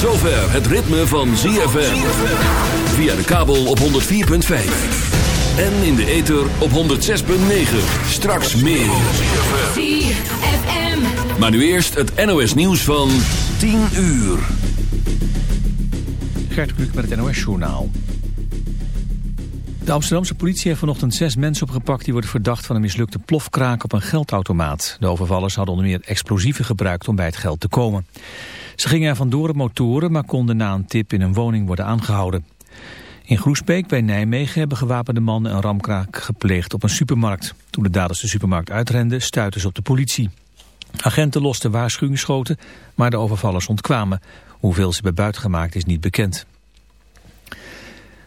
het ritme van ZFM. Via de kabel op 104.5. En in de ether op 106.9. Straks meer. ZFM. Maar nu eerst het NOS nieuws van 10 uur. Gert Kluk met het NOS journaal. De Amsterdamse politie heeft vanochtend zes mensen opgepakt... die worden verdacht van een mislukte plofkraak op een geldautomaat. De overvallers hadden onder meer explosieven gebruikt om bij het geld te komen. Ze gingen er vandoor op motoren, maar konden na een tip in een woning worden aangehouden. In Groesbeek bij Nijmegen hebben gewapende mannen een ramkraak gepleegd op een supermarkt. Toen de daders de supermarkt uitrenden, stuitten ze op de politie. Agenten losten waarschuwingsschoten, maar de overvallers ontkwamen. Hoeveel ze hebben buitengemaakt is niet bekend.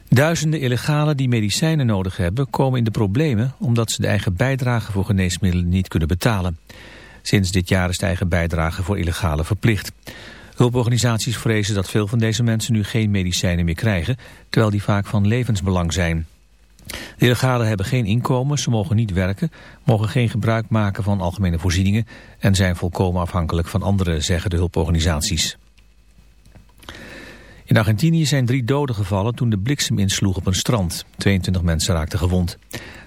Duizenden illegalen die medicijnen nodig hebben komen in de problemen omdat ze de eigen bijdrage voor geneesmiddelen niet kunnen betalen. Sinds dit jaar is de eigen bijdrage voor illegalen verplicht. Hulporganisaties vrezen dat veel van deze mensen nu geen medicijnen meer krijgen, terwijl die vaak van levensbelang zijn. De illegalen hebben geen inkomen, ze mogen niet werken, mogen geen gebruik maken van algemene voorzieningen en zijn volkomen afhankelijk van anderen, zeggen de hulporganisaties. In Argentinië zijn drie doden gevallen toen de bliksem insloeg op een strand. 22 mensen raakten gewond.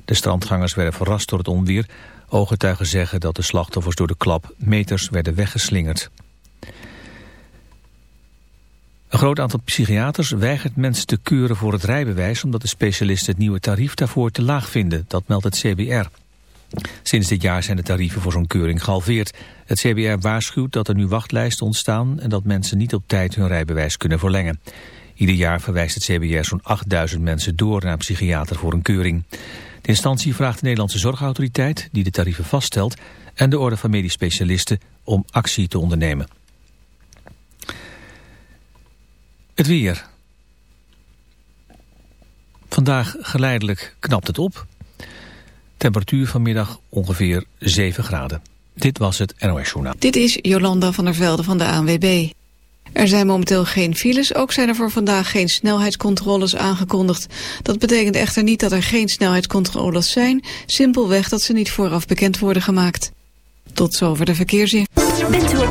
De strandgangers werden verrast door het onweer. Ooggetuigen zeggen dat de slachtoffers door de klap meters werden weggeslingerd. Een groot aantal psychiaters weigert mensen te keuren voor het rijbewijs... omdat de specialisten het nieuwe tarief daarvoor te laag vinden. Dat meldt het CBR. Sinds dit jaar zijn de tarieven voor zo'n keuring gehalveerd. Het CBR waarschuwt dat er nu wachtlijsten ontstaan... en dat mensen niet op tijd hun rijbewijs kunnen verlengen. Ieder jaar verwijst het CBR zo'n 8000 mensen door naar een psychiater voor een keuring. De instantie vraagt de Nederlandse Zorgautoriteit, die de tarieven vaststelt... en de Orde van Medisch Specialisten om actie te ondernemen. Het weer. Vandaag geleidelijk knapt het op. Temperatuur vanmiddag ongeveer 7 graden. Dit was het NOS Journaal. Dit is Jolanda van der Velde van de ANWB. Er zijn momenteel geen files, ook zijn er voor vandaag geen snelheidscontroles aangekondigd. Dat betekent echter niet dat er geen snelheidscontroles zijn, simpelweg dat ze niet vooraf bekend worden gemaakt. Tot zover de verkeersin.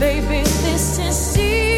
baby, this is you.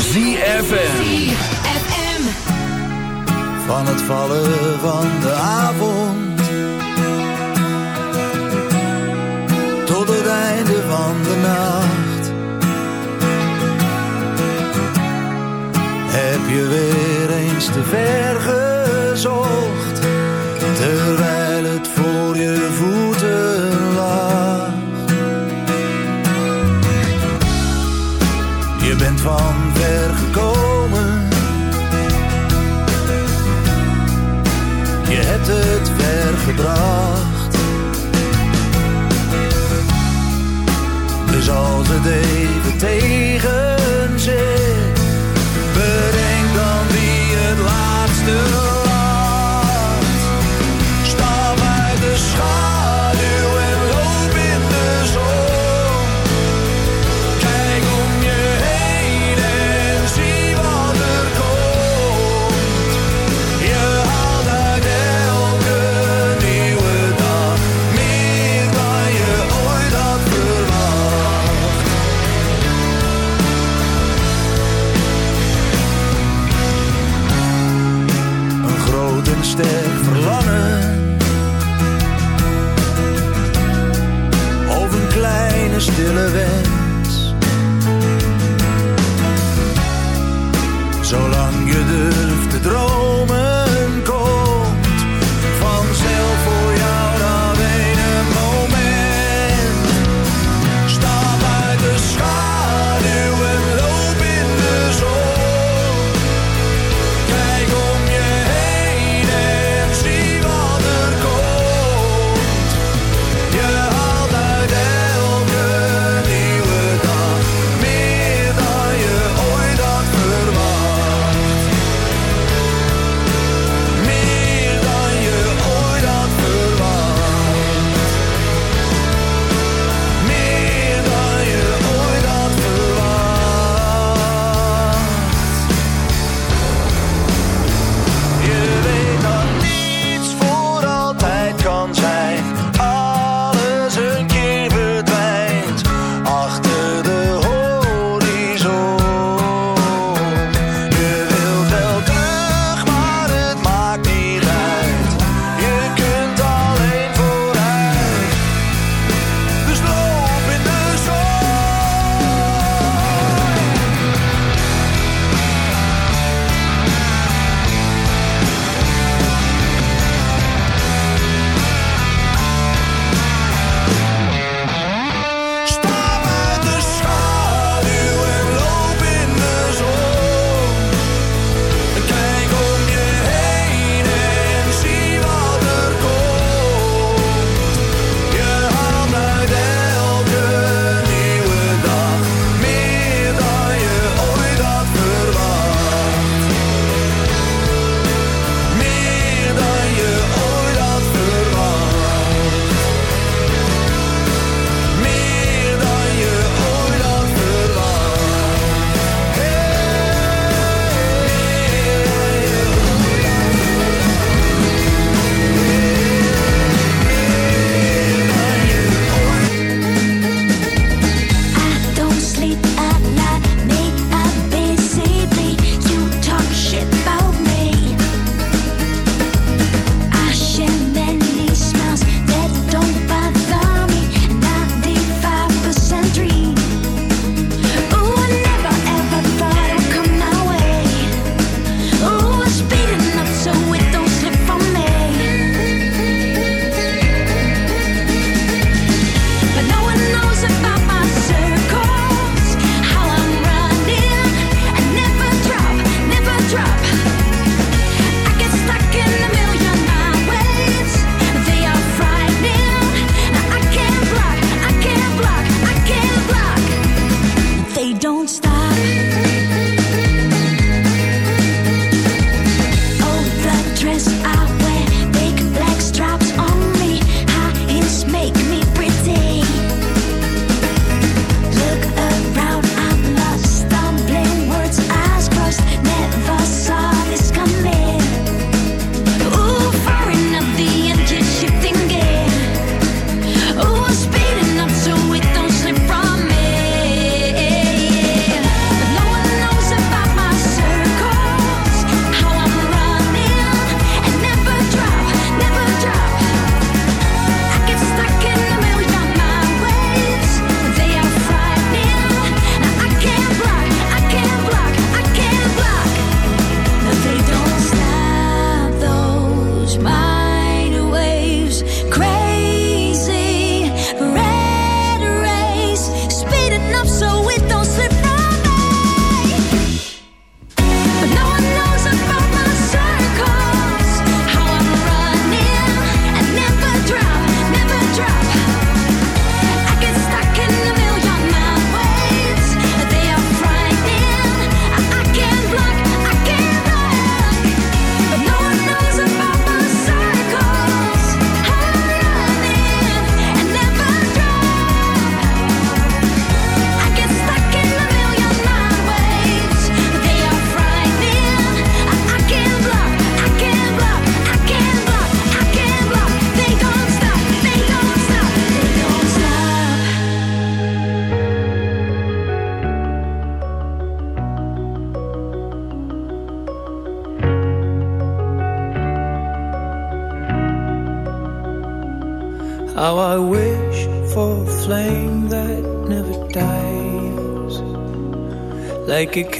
ZFM. Van het vallen van de avond Tot het einde van de nacht. Heb je weer eens te ver gezocht Terwijl het voor je voeten Van ver gekomen. Je hebt het ver gebracht Dus als het even tegen Zolang je durft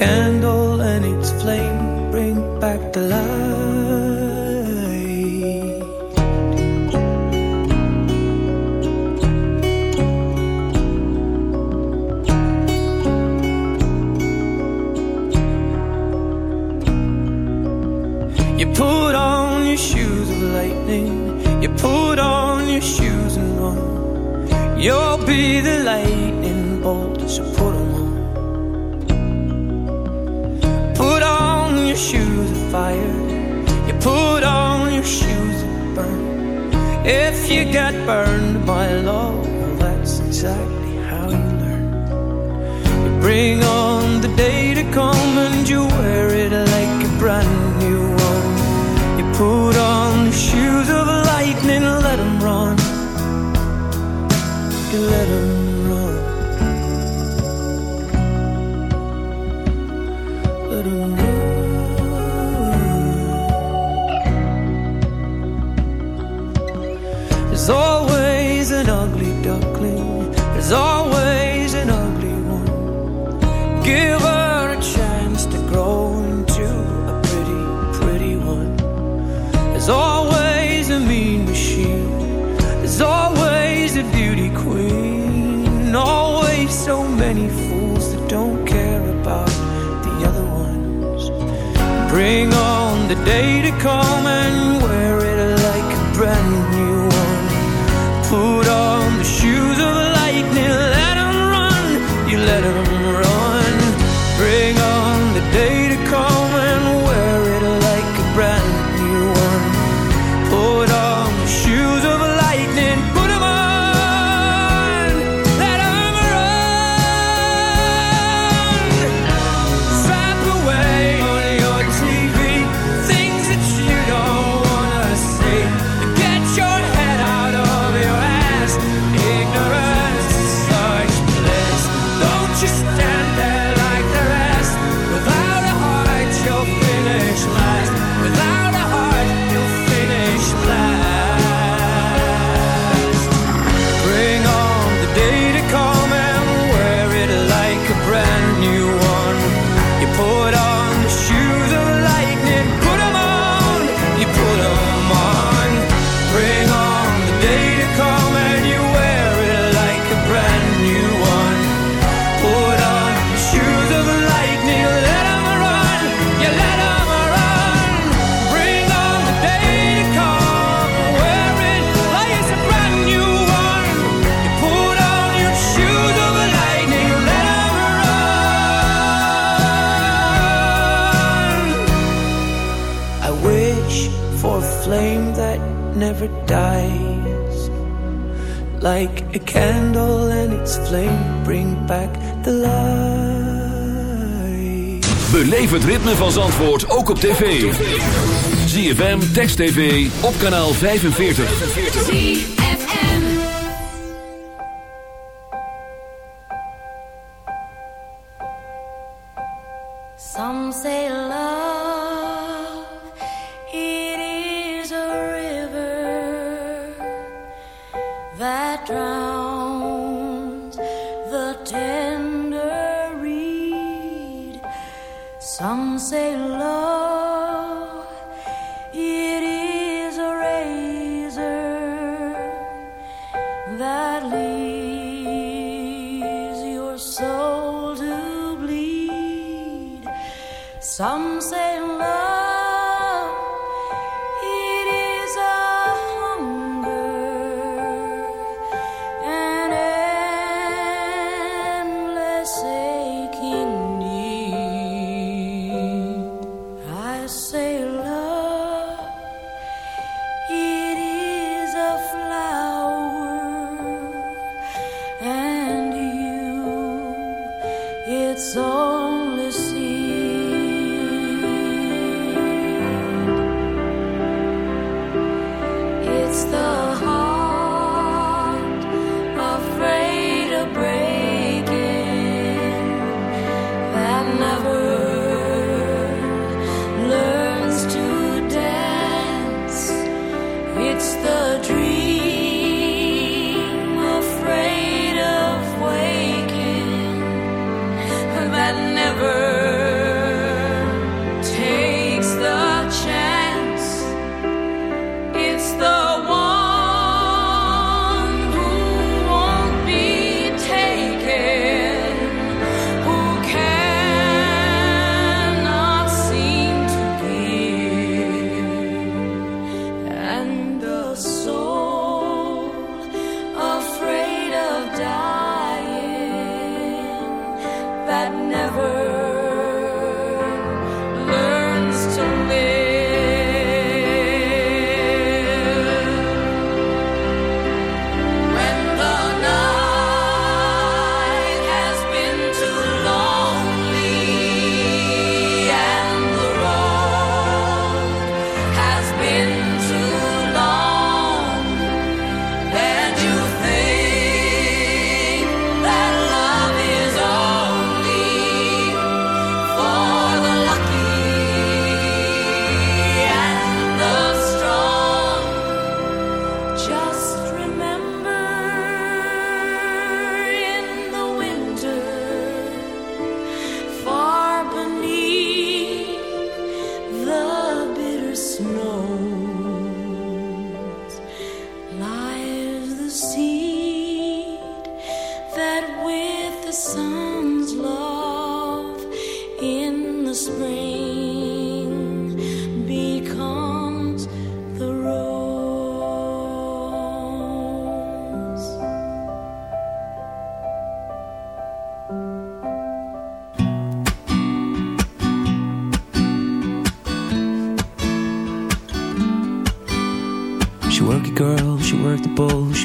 can. the day to come and like a candle and its flame bring back the light. Beleef het ritme van Zandvoort ook op tv. ZFM Text TV op kanaal 45.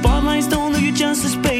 Spotlights don't do you justice, baby.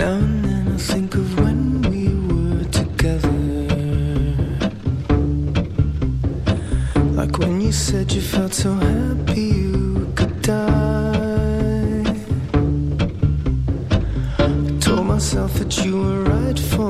Now and then I think of when we were together. Like when you said you felt so happy you could die. I told myself that you were right for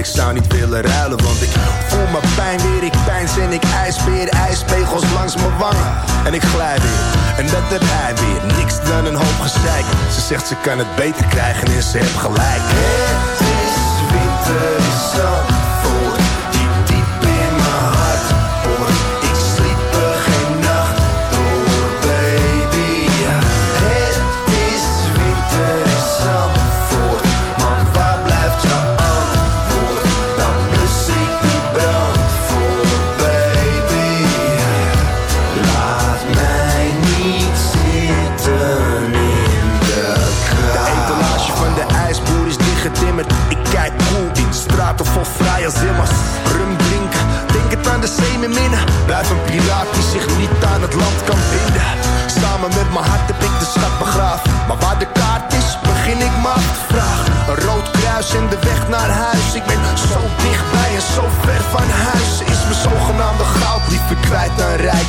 ik zou niet willen ruilen Want ik voel mijn pijn weer, ik pijn. en ik ijs weer Ijspegels langs mijn wangen. En ik glij weer, en dat het hij weer. Niks dan een hoop gezeik. Ze zegt ze kan het beter krijgen en ze heeft gelijk. Het is winter, zo.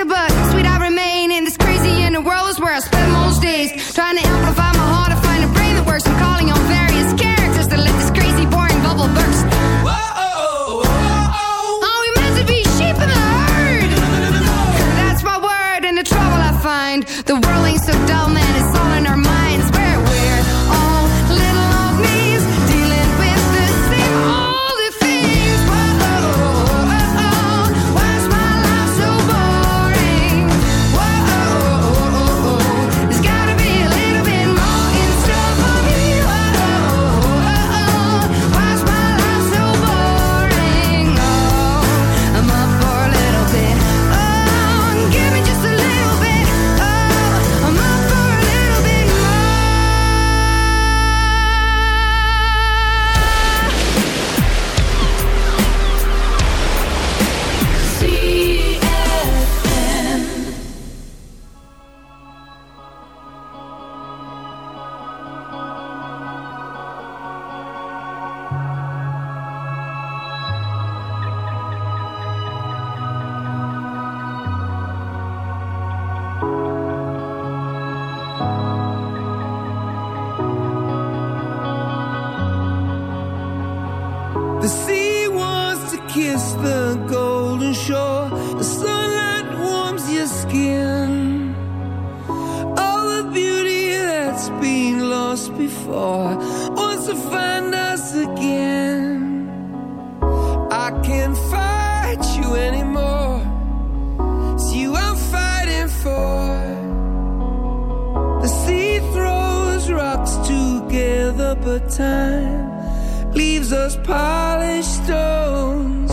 Akaba but time leaves us polished stones.